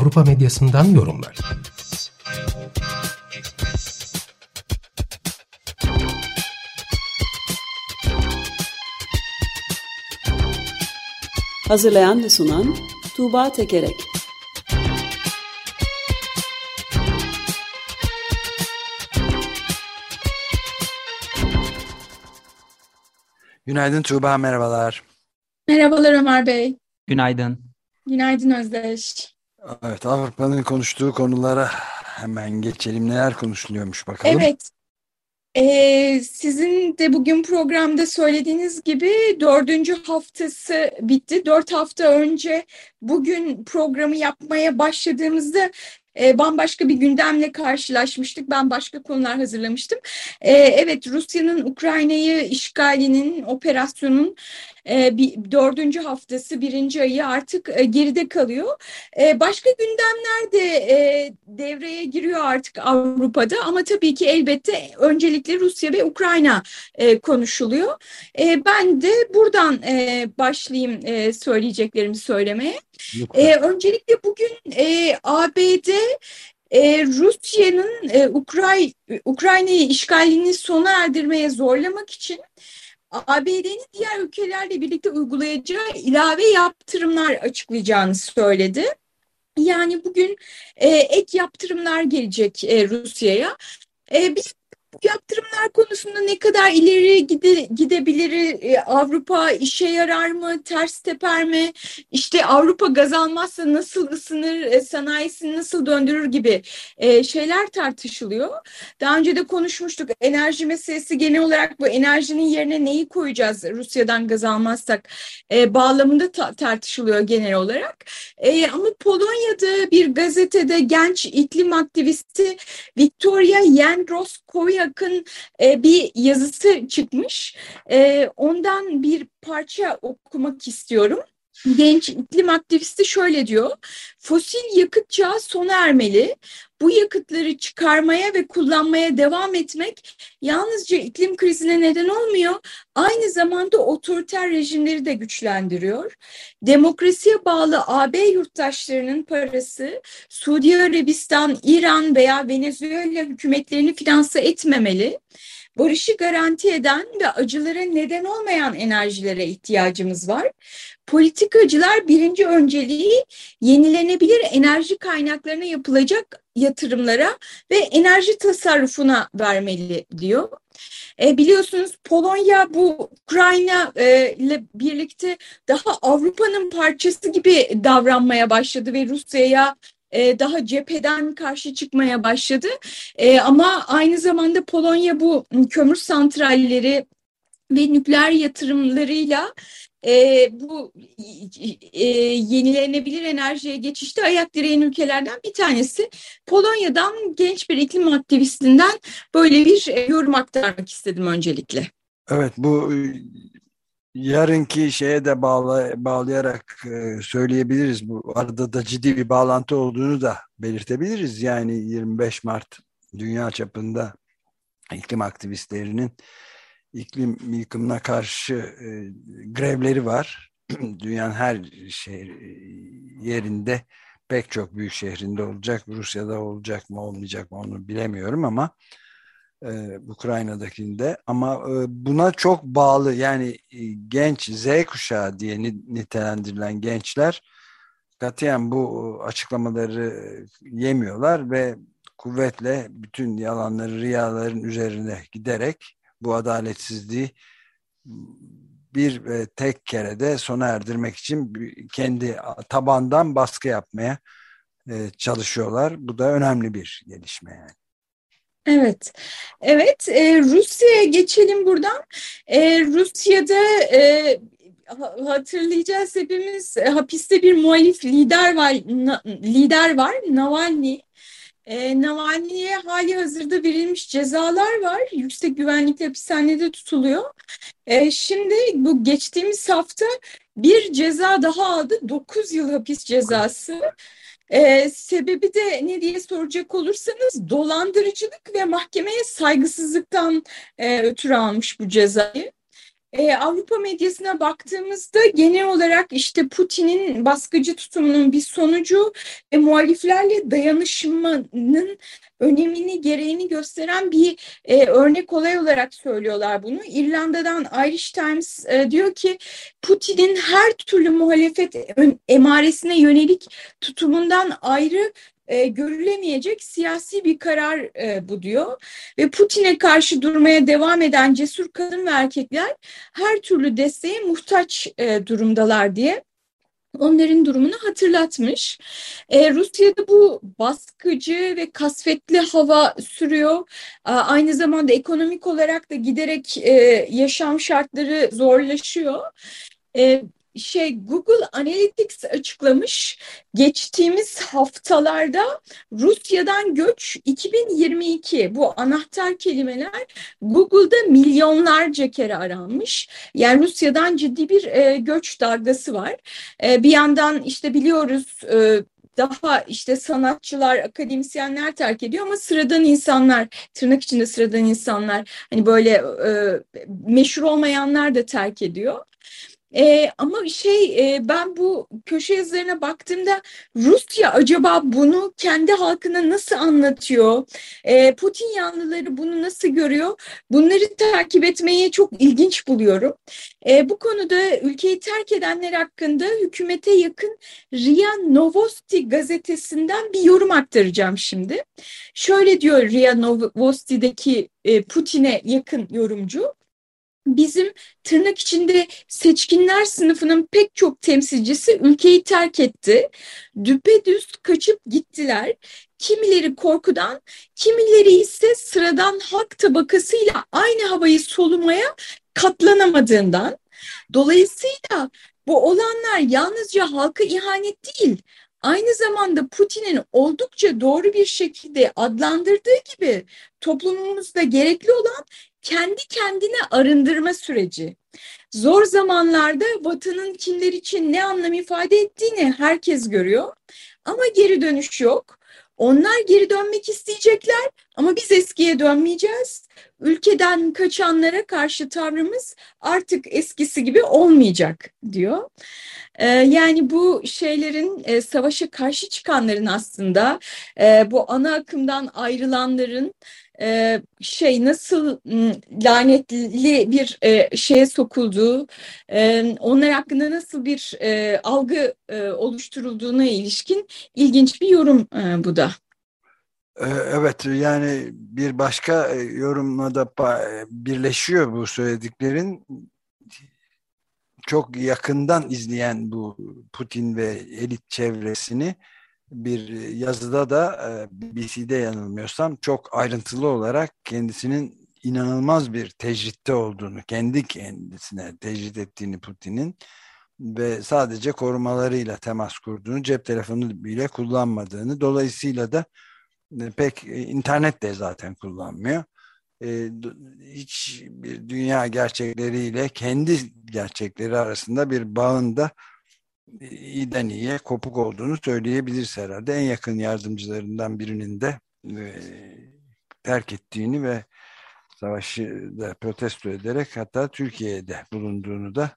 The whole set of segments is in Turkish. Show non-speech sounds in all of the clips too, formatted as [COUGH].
Avrupa medyasından yorumlar. Hazırlayan ve sunan Tuğba Tekerek Günaydın Tuğba, merhabalar. Merhabalar Ömer Bey. Günaydın. Günaydın Özdeş. Evet, Avrupa'nın konuştuğu konulara hemen geçelim. Neler konuşuluyormuş bakalım. Evet. Ee, sizin de bugün programda söylediğiniz gibi dördüncü haftası bitti. Dört hafta önce bugün programı yapmaya başladığımızda e, bambaşka bir gündemle karşılaşmıştık. Ben başka konular hazırlamıştım. E, evet Rusya'nın Ukrayna'yı işgalinin, operasyonun e, bir, dördüncü haftası, birinci ayı artık e, geride kalıyor. E, başka gündemler de e, devreye giriyor artık Avrupa'da ama tabii ki elbette öncelikle Rusya ve Ukrayna e, konuşuluyor. E, ben de buradan e, başlayayım e, söyleyeceklerimi söylemeye. E, öncelikle bugün e, ABD e, Rusya'nın e, Ukray Ukrayna'yı işgalini sona erdirmeye zorlamak için ABD'nin diğer ülkelerle birlikte uygulayacağı ilave yaptırımlar açıklayacağını söyledi. Yani bugün e, ek yaptırımlar gelecek e, Rusya'ya. E, biz yaptırımlar konusunda ne kadar ileri gide, gidebilir, e, Avrupa işe yarar mı, ters teper mi, işte Avrupa gaz almazsa nasıl ısınır, e, sanayisini nasıl döndürür gibi e, şeyler tartışılıyor. Daha önce de konuşmuştuk, enerji meselesi genel olarak bu enerjinin yerine neyi koyacağız Rusya'dan gaz almazsak bağlamında ta tartışılıyor genel olarak. Ama Polonya'da bir gazetede genç iklim aktivisti Victoria Jendroskoya yakın e, bir yazısı çıkmış. E, ondan bir parça okumak istiyorum. Genç iklim aktivisti şöyle diyor. Fosil yakıt çağı sona ermeli. Bu yakıtları çıkarmaya ve kullanmaya devam etmek yalnızca iklim krizine neden olmuyor, aynı zamanda otoriter rejimleri de güçlendiriyor. Demokrasiye bağlı AB yurttaşlarının parası Suudi Arabistan, İran veya Venezuela hükümetlerini finanse etmemeli barışı garanti eden ve acılara neden olmayan enerjilere ihtiyacımız var. Politikacılar birinci önceliği yenilenebilir enerji kaynaklarına yapılacak yatırımlara ve enerji tasarrufuna vermeli diyor. E, biliyorsunuz Polonya bu Ukrayna e, ile birlikte daha Avrupa'nın parçası gibi davranmaya başladı ve Rusya'ya e, daha cepheden karşı çıkmaya başladı. E, ama aynı zamanda Polonya bu kömür santralleri ve nükleer yatırımlarıyla e, bu e, yenilenebilir enerjiye geçişte ayak direyen ülkelerden bir tanesi. Polonya'dan genç bir iklim aktivistinden böyle bir yorum aktarmak istedim öncelikle. Evet bu yarınki şeye de bağla, bağlayarak e, söyleyebiliriz. Bu arada da ciddi bir bağlantı olduğunu da belirtebiliriz. Yani 25 Mart dünya çapında iklim aktivistlerinin iklim yıkımına karşı e, grevleri var. [CLEARS THROAT] Dünyanın her şehir yerinde pek çok büyük şehrinde olacak. Rusya'da olacak mı olmayacak mı onu bilemiyorum ama e, Ukrayna'dakinde ama e, buna çok bağlı yani e, genç Z kuşağı diye nitelendirilen gençler katiyen bu açıklamaları yemiyorlar ve kuvvetle bütün yalanları riyaların üzerine giderek bu adaletsizliği bir ve tek kerede sona erdirmek için kendi tabandan baskı yapmaya çalışıyorlar. Bu da önemli bir gelişme yani. Evet, evet. E, Rusya'ya geçelim buradan. E, Rusya'da e, hatırlayacağız hepimiz hapiste bir muhalif lider var lider var Navalny e, Navalny'ye hali hazırda verilmiş cezalar var. Yüksek güvenlikli hapishanede tutuluyor. E, şimdi bu geçtiğimiz hafta bir ceza daha aldı. 9 yıl hapis cezası. Ee, sebebi de ne diye soracak olursanız dolandırıcılık ve mahkemeye saygısızlıktan e, ötürü almış bu cezayı. Ee, Avrupa medyasına baktığımızda genel olarak işte Putin'in baskıcı tutumunun bir sonucu ve muhaliflerle dayanışmanın önemini, gereğini gösteren bir e, örnek olay olarak söylüyorlar bunu. İrlanda'dan Irish Times e, diyor ki Putin'in her türlü muhalefet emaresine yönelik tutumundan ayrı e, görülemeyecek siyasi bir karar e, bu diyor. Ve Putin'e karşı durmaya devam eden cesur kadın ve erkekler her türlü desteğe muhtaç e, durumdalar diye onların durumunu hatırlatmış. Ee, Rusya'da bu baskıcı ve kasvetli hava sürüyor. Ee, aynı zamanda ekonomik olarak da giderek e, yaşam şartları zorlaşıyor. Ee, şey Google Analytics açıklamış geçtiğimiz haftalarda Rusya'dan göç 2022 bu anahtar kelimeler Google'da milyonlarca kere aranmış. Yani Rusya'dan ciddi bir e, göç dalgası var. E, bir yandan işte biliyoruz e, daha işte sanatçılar, akademisyenler terk ediyor ama sıradan insanlar, tırnak içinde sıradan insanlar, hani böyle e, meşhur olmayanlar da terk ediyor. E, ama şey e, ben bu köşe yazılarına baktığımda Rusya acaba bunu kendi halkına nasıl anlatıyor? E, Putin yanlıları bunu nasıl görüyor? Bunları takip etmeyi çok ilginç buluyorum. E, bu konuda ülkeyi terk edenler hakkında hükümete yakın RIA Novosti gazetesinden bir yorum aktaracağım şimdi. Şöyle diyor RIA Novosti'deki e, Putin'e yakın yorumcu bizim tırnak içinde seçkinler sınıfının pek çok temsilcisi ülkeyi terk etti. Düpedüz kaçıp gittiler. Kimileri korkudan, kimileri ise sıradan halk tabakasıyla aynı havayı solumaya katlanamadığından. Dolayısıyla bu olanlar yalnızca halka ihanet değil, aynı zamanda Putin'in oldukça doğru bir şekilde adlandırdığı gibi toplumumuzda gerekli olan kendi kendine arındırma süreci. Zor zamanlarda vatanın kimler için ne anlam ifade ettiğini herkes görüyor. Ama geri dönüş yok. Onlar geri dönmek isteyecekler ama biz eskiye dönmeyeceğiz. Ülkeden kaçanlara karşı tavrımız artık eskisi gibi olmayacak diyor. Ee, yani bu şeylerin e, savaşa karşı çıkanların aslında e, bu ana akımdan ayrılanların e, şey nasıl lanetli bir e, şeye sokulduğu, onlar hakkında nasıl bir algı oluşturulduğuna ilişkin ilginç bir yorum bu da. E, evet yani bir başka e, yorumla da birleşiyor bu söylediklerin. Çok yakından izleyen bu Putin ve elit çevresini bir yazıda da e, BBC'de yanılmıyorsam çok ayrıntılı olarak kendisinin inanılmaz bir tecritte olduğunu, kendi kendisine tecrit ettiğini Putin'in ve sadece korumalarıyla temas kurduğunu, cep telefonu bile kullanmadığını, dolayısıyla da e, pek e, internet de zaten kullanmıyor. Hiç bir dünya gerçekleriyle kendi gerçekleri arasında bir bağında iyiden iyiye kopuk olduğunu söyleyebiliriz herhalde. En yakın yardımcılarından birinin de e, terk ettiğini ve savaşı da protesto ederek hatta Türkiye'de bulunduğunu da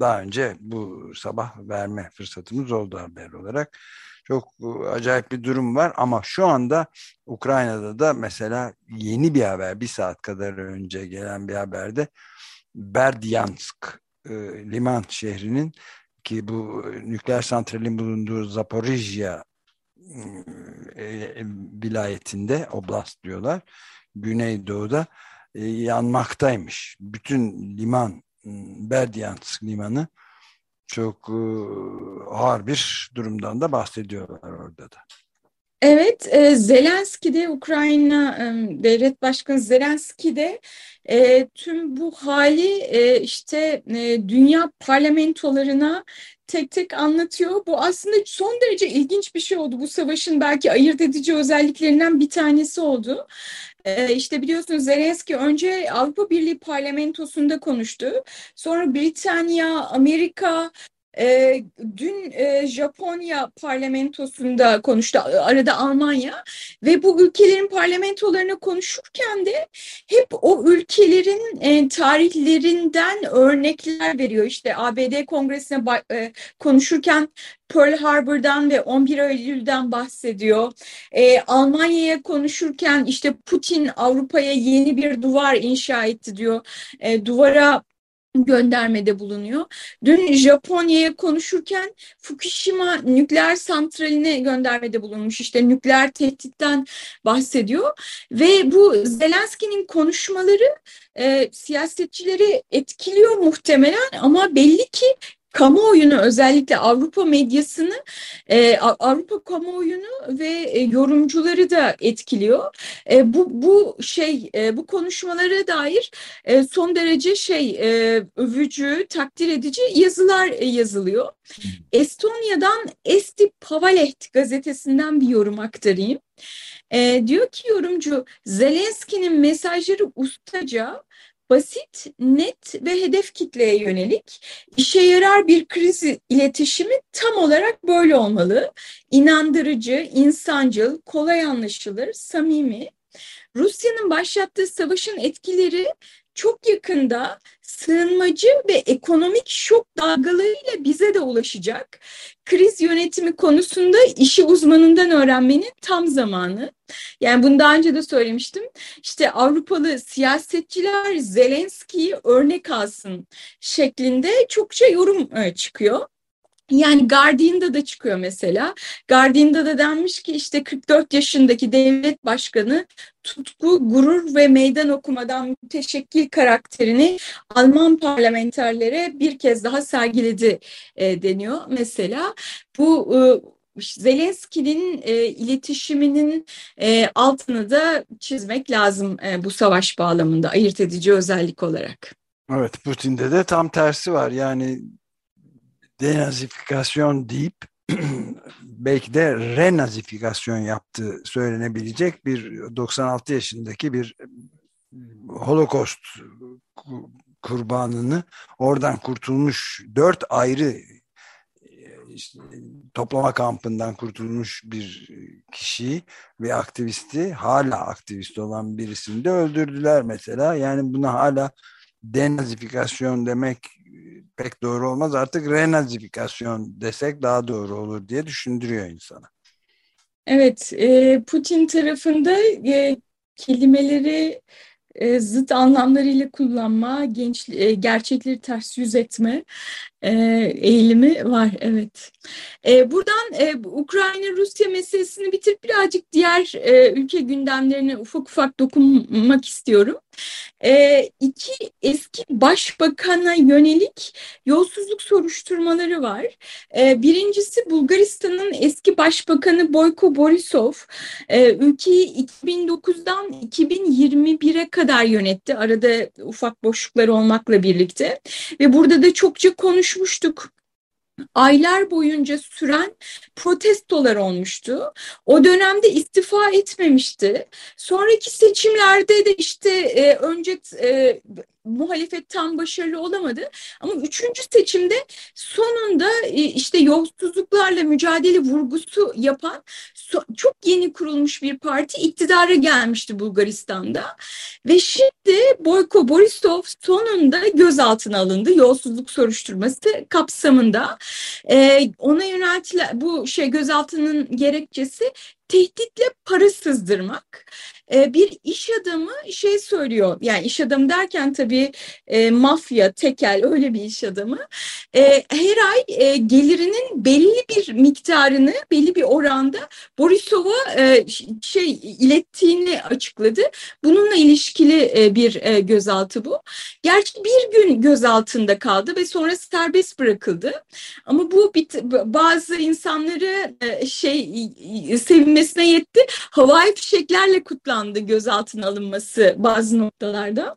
daha önce bu sabah verme fırsatımız oldu haber olarak. Çok acayip bir durum var ama şu anda Ukrayna'da da mesela yeni bir haber bir saat kadar önce gelen bir haberde Berdyansk e, liman şehrinin ki bu nükleer santralin bulunduğu Zaporijya e, e, vilayetinde oblast diyorlar. Güneydoğu'da e, yanmaktaymış. Bütün liman Berdyansk limanı çok ağır bir durumdan da bahsediyorlar orada da. Evet, e, Zelenski de Ukrayna e, Devlet Başkanı Zelenski de e, tüm bu hali e, işte e, dünya parlamentolarına tek tek anlatıyor. Bu aslında son derece ilginç bir şey oldu. Bu savaşın belki ayırt edici özelliklerinden bir tanesi oldu. Ee, işte biliyorsunuz Zelenski önce Avrupa Birliği parlamentosunda konuştu. Sonra Britanya, Amerika, e, dün e, Japonya parlamentosunda konuştu, arada Almanya ve bu ülkelerin parlamentolarına konuşurken de hep o ülkelerin e, tarihlerinden örnekler veriyor. İşte ABD Kongresi'ne e, konuşurken Pearl Harbor'dan ve 11 Eylül'den bahsediyor. E, Almanya'ya konuşurken işte Putin Avrupa'ya yeni bir duvar inşa etti diyor. E, duvara göndermede bulunuyor. Dün Japonya'ya konuşurken Fukushima nükleer santraline göndermede bulunmuş. İşte nükleer tehditten bahsediyor. Ve bu Zelenski'nin konuşmaları e, siyasetçileri etkiliyor muhtemelen ama belli ki kamuoyunu özellikle Avrupa medyasını, e, Avrupa kamuoyunu ve e, yorumcuları da etkiliyor. E, bu bu şey e, bu konuşmalara dair e, son derece şey e, övücü, takdir edici yazılar e, yazılıyor. Estonya'dan Esti Pavaleht gazetesinden bir yorum aktarayım. E, diyor ki yorumcu Zelenski'nin mesajları ustaca basit, net ve hedef kitleye yönelik işe yarar bir kriz iletişimi tam olarak böyle olmalı. İnandırıcı, insancıl, kolay anlaşılır, samimi. Rusya'nın başlattığı savaşın etkileri çok yakında sığınmacı ve ekonomik şok dalgalarıyla bize de ulaşacak. Kriz yönetimi konusunda işi uzmanından öğrenmenin tam zamanı. Yani bunu daha önce de söylemiştim. İşte Avrupalı siyasetçiler Zelenski'yi örnek alsın şeklinde çokça yorum e, çıkıyor. Yani Guardian'da da çıkıyor mesela. Guardian'da da denmiş ki işte 44 yaşındaki devlet başkanı tutku, gurur ve meydan okumadan müteşekkil karakterini Alman parlamenterlere bir kez daha sergiledi e, deniyor. Mesela bu e, Zelenski'nin e, iletişiminin e, altını da çizmek lazım e, bu savaş bağlamında ayırt edici özellik olarak. Evet Putin'de de tam tersi var yani denazifikasyon deyip [CLEARS THROAT] belki de renazifikasyon yaptığı söylenebilecek bir 96 yaşındaki bir Holocaust kurbanını oradan kurtulmuş dört ayrı işte, toplama kampından kurtulmuş bir kişi ve aktivisti hala aktivist olan birisini de öldürdüler mesela. Yani buna hala denazifikasyon demek pek doğru olmaz. Artık renazifikasyon desek daha doğru olur diye düşündürüyor insana. Evet, e, Putin tarafında e, kelimeleri e, zıt anlamlarıyla kullanma, genç, e, gerçekleri ters yüz etme e, eğilimi var. Evet. Buradan Ukrayna-Rusya meselesini bitirip birazcık diğer ülke gündemlerine ufak ufak dokunmak istiyorum. E, iki eski başbakana yönelik yolsuzluk soruşturmaları var. Birincisi Bulgaristan'ın eski başbakanı Boyko Borisov e, ülkeyi 2009'dan 2021'e kadar yönetti. Arada ufak boşluklar olmakla birlikte ve burada da çokça konuşmuştuk aylar boyunca süren protestolar olmuştu. O dönemde istifa etmemişti. Sonraki seçimlerde de işte e, önce e, muhalefet tam başarılı olamadı. Ama üçüncü seçimde sonunda e, işte yolsuzluklarla mücadele vurgusu yapan çok yeni kurulmuş bir parti iktidara gelmişti Bulgaristan'da. Ve şimdi Boyko Borisov sonunda gözaltına alındı yolsuzluk soruşturması kapsamında. Ee, ona yöneltilen bu şey gözaltının gerekçesi tehditle para sızdırmak. E, bir iş adamı şey söylüyor yani iş adamı derken tabii e, mafya, tekel öyle bir iş adamı e, her ay e, gelirinin belli bir miktarını belli bir oranda Borisov'a e, şey ilettiğini açıkladı. Bununla ilişkili e, bir e, gözaltı bu. Gerçi bir gün gözaltında kaldı ve sonra serbest bırakıldı. Ama bu bazı insanları e, şey sevin sevinmesine yetti. Havai fişeklerle kutlandı gözaltına alınması bazı noktalarda.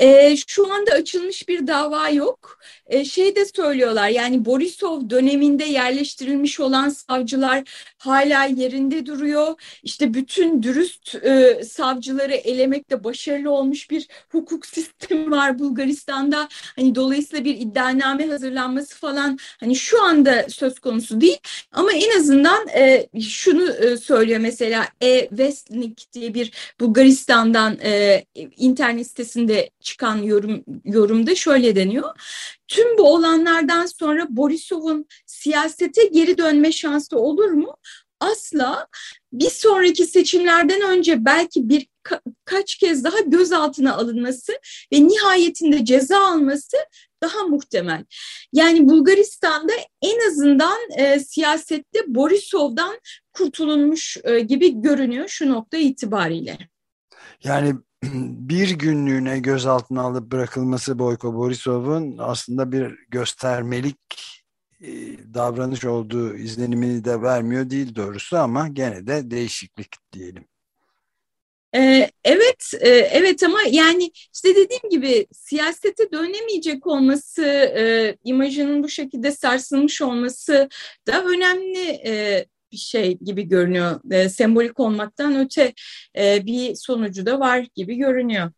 E, şu anda açılmış bir dava yok. E, şey de söylüyorlar yani Borisov döneminde yerleştirilmiş olan savcılar hala yerinde duruyor. İşte bütün dürüst e, savcıları elemekte başarılı olmuş bir hukuk sistemi var Bulgaristan'da. Hani dolayısıyla bir iddianame hazırlanması falan hani şu anda söz konusu değil. Ama en azından e, şunu e, söylüyor mesela E-Westnik diye bir Bulgaristan'dan e, internet sitesinde çıkan yorum, yorumda şöyle deniyor. Tüm bu olanlardan sonra Borisov'un siyasete geri dönme şansı olur mu? Asla bir sonraki seçimlerden önce belki bir kaç kez daha gözaltına alınması ve nihayetinde ceza alması daha muhtemel. Yani Bulgaristan'da en azından e, siyasette Borisov'dan kurtulunmuş e, gibi görünüyor şu nokta itibariyle. Yani [CLEARS THROAT] bir günlüğüne gözaltına alıp bırakılması Boyko Borisov'un aslında bir göstermelik e, davranış olduğu izlenimini de vermiyor değil doğrusu ama gene de değişiklik diyelim. Ee, evet, e, evet ama yani işte dediğim gibi siyasete dönemeyecek olması, e, imajının bu şekilde sarsılmış olması da önemli e, bir şey gibi görünüyor. E, sembolik olmaktan öte e, bir sonucu da var gibi görünüyor.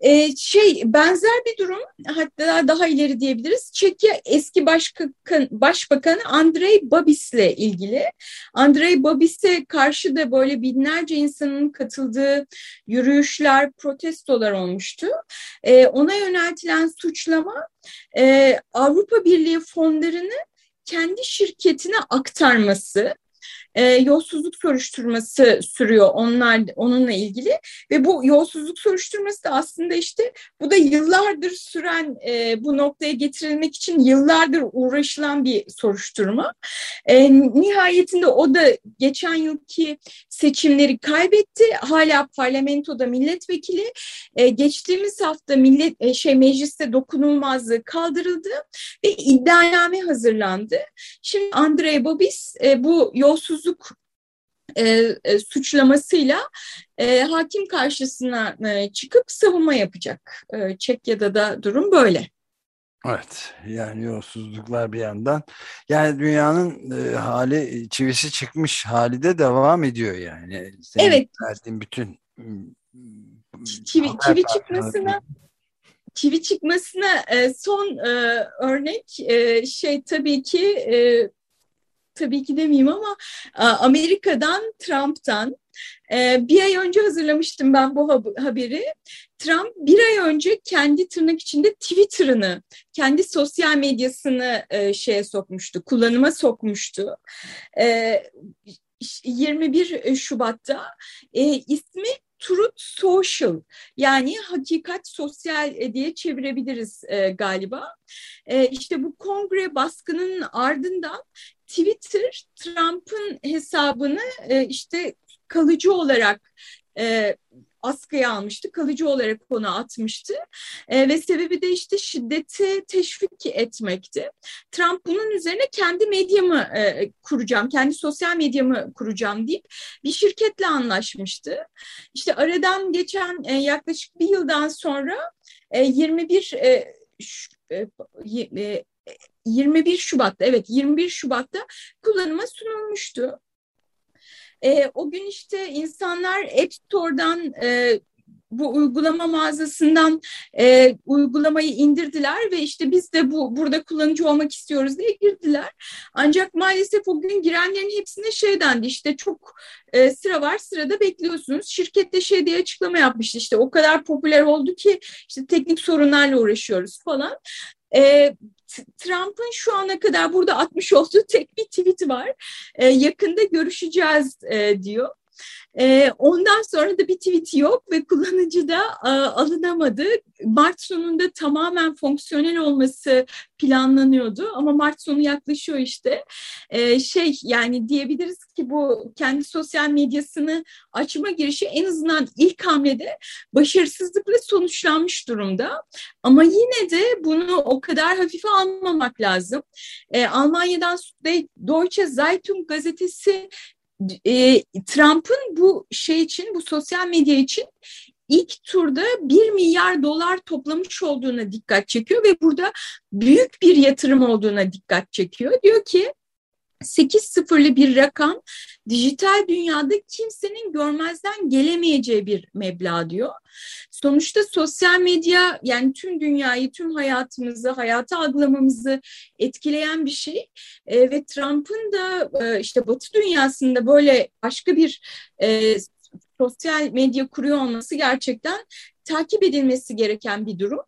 Ee, şey benzer bir durum hatta daha ileri diyebiliriz. Çekya eski başbakan, başbakanı Andrei Babis'le ilgili. Andrei Babis'e karşı da böyle binlerce insanın katıldığı yürüyüşler, protestolar olmuştu. Ee, ona yöneltilen suçlama e, Avrupa Birliği fonlarını kendi şirketine aktarması e, yolsuzluk soruşturması sürüyor onlar onunla ilgili ve bu yolsuzluk soruşturması da aslında işte bu da yıllardır süren e, bu noktaya getirilmek için yıllardır uğraşılan bir soruşturma. E, nihayetinde o da geçen yılki seçimleri kaybetti. Hala parlamentoda milletvekili. E, geçtiğimiz hafta millet e, şey mecliste dokunulmazlığı kaldırıldı ve iddianame hazırlandı. Şimdi Andrei Babis e, bu yolsuzluk yolsuzluk e, e, suçlamasıyla e, hakim karşısına e, çıkıp savunma yapacak. E, Çekya'da da durum böyle. Evet yani yolsuzluklar bir yandan yani dünyanın e, hali çivisi çıkmış hali de devam ediyor yani. Senin evet. Verdiğin bütün çivi, çivi çıkmasına çivi çıkmasına e, son e, örnek e, şey tabii ki e, tabii ki demeyeyim ama Amerika'dan, Trump'tan bir ay önce hazırlamıştım ben bu haberi. Trump bir ay önce kendi tırnak içinde Twitter'ını, kendi sosyal medyasını şeye sokmuştu, kullanıma sokmuştu. 21 Şubat'ta ismi Truth Social yani hakikat sosyal diye çevirebiliriz e, galiba. E, işte bu kongre baskının ardından Twitter Trump'ın hesabını e, işte kalıcı olarak e, askıya almıştı. Kalıcı olarak onu atmıştı. E, ve sebebi de işte şiddeti teşvik etmekti. Trump bunun üzerine kendi medyamı e, kuracağım, kendi sosyal medyamı kuracağım deyip bir şirketle anlaşmıştı. İşte aradan geçen e, yaklaşık bir yıldan sonra e, 21 e, e, 21 Şubat'ta evet 21 Şubat'ta kullanıma sunulmuştu. E, o gün işte insanlar App Store'dan e, bu uygulama mağazasından e, uygulamayı indirdiler ve işte biz de bu burada kullanıcı olmak istiyoruz diye girdiler. Ancak maalesef o gün girenlerin hepsine şey dendi işte çok e, sıra var sırada bekliyorsunuz. Şirkette şey diye açıklama yapmıştı işte o kadar popüler oldu ki işte teknik sorunlarla uğraşıyoruz falan. E, Trump'ın şu ana kadar burada atmış olduğu tek bir tweet var. E, yakında görüşeceğiz e, diyor. E, ondan sonra da bir tweet yok ve kullanıcı da e, alınamadı. Mart sonunda tamamen fonksiyonel olması planlanıyordu ama Mart sonu yaklaşıyor işte. E, şey yani diyebiliriz ki bu kendi sosyal medyasını açma girişi en azından ilk hamlede başarısızlıkla sonuçlanmış durumda. Ama yine de bunu o kadar hafife almamak lazım. E, Almanya'dan Deutsche Zeitung gazetesi e, Trump'ın bu şey için, bu sosyal medya için ilk turda 1 milyar dolar toplamış olduğuna dikkat çekiyor ve burada büyük bir yatırım olduğuna dikkat çekiyor. Diyor ki 8 sıfırlı bir rakam dijital dünyada kimsenin görmezden gelemeyeceği bir meblağ diyor. Sonuçta sosyal medya yani tüm dünyayı, tüm hayatımızı, hayatı algılamamızı etkileyen bir şey. E, ve Trump'ın da e, işte Batı dünyasında böyle başka bir e, sosyal medya kuruyor olması gerçekten takip edilmesi gereken bir durum.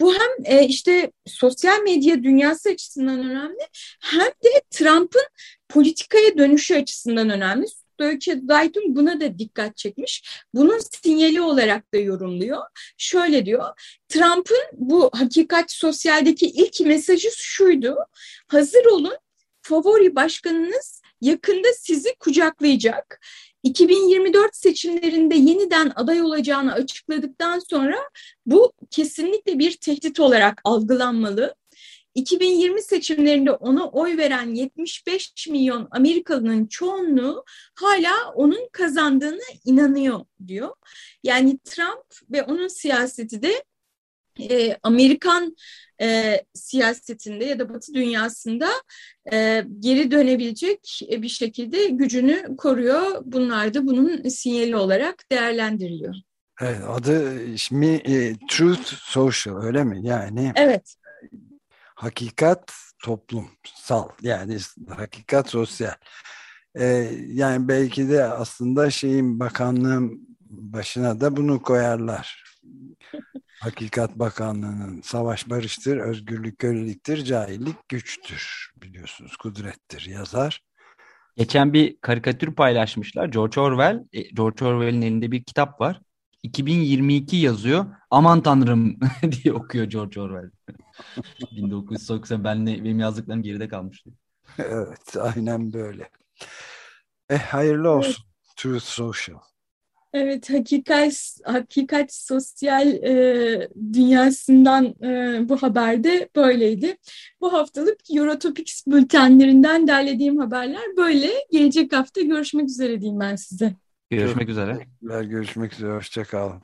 Bu hem e, işte sosyal medya dünyası açısından önemli hem de Trump'ın politikaya dönüşü açısından önemli. Deutsche Zeitung buna da dikkat çekmiş. Bunun sinyali olarak da yorumluyor. Şöyle diyor, Trump'ın bu hakikat sosyaldeki ilk mesajı şuydu. Hazır olun, favori başkanınız yakında sizi kucaklayacak. 2024 seçimlerinde yeniden aday olacağını açıkladıktan sonra bu kesinlikle bir tehdit olarak algılanmalı. 2020 seçimlerinde ona oy veren 75 milyon Amerikalının çoğunluğu hala onun kazandığını inanıyor diyor. Yani Trump ve onun siyaseti de e, Amerikan e, siyasetinde ya da Batı dünyasında e, geri dönebilecek bir şekilde gücünü koruyor. Bunlar da bunun sinyali olarak değerlendiriliyor. Evet, adı ismi e, Truth Social öyle mi? Yani evet. hakikat toplumsal yani hakikat sosyal. E, yani belki de aslında şeyin bakanlığın başına da bunu koyarlar. Hakikat Bakanlığı'nın savaş barıştır, özgürlük köleliktir, cahillik güçtür biliyorsunuz, kudrettir yazar. Geçen bir karikatür paylaşmışlar. George Orwell, e, George Orwell'in elinde bir kitap var. 2022 yazıyor. Aman tanrım [LAUGHS] diye okuyor George Orwell. [LAUGHS] 1990 benle, benim yazdıklarım geride kalmıştı. Evet, aynen böyle. Eh, hayırlı olsun. Evet. Truth Social. Evet, hakikat, hakikat sosyal e, dünyasından e, bu haberde böyleydi. Bu haftalık Eurotopics bültenlerinden derlediğim haberler böyle. Gelecek hafta görüşmek üzere diyeyim ben size. Görüşmek üzere. Görüşmek üzere, hoşçakalın.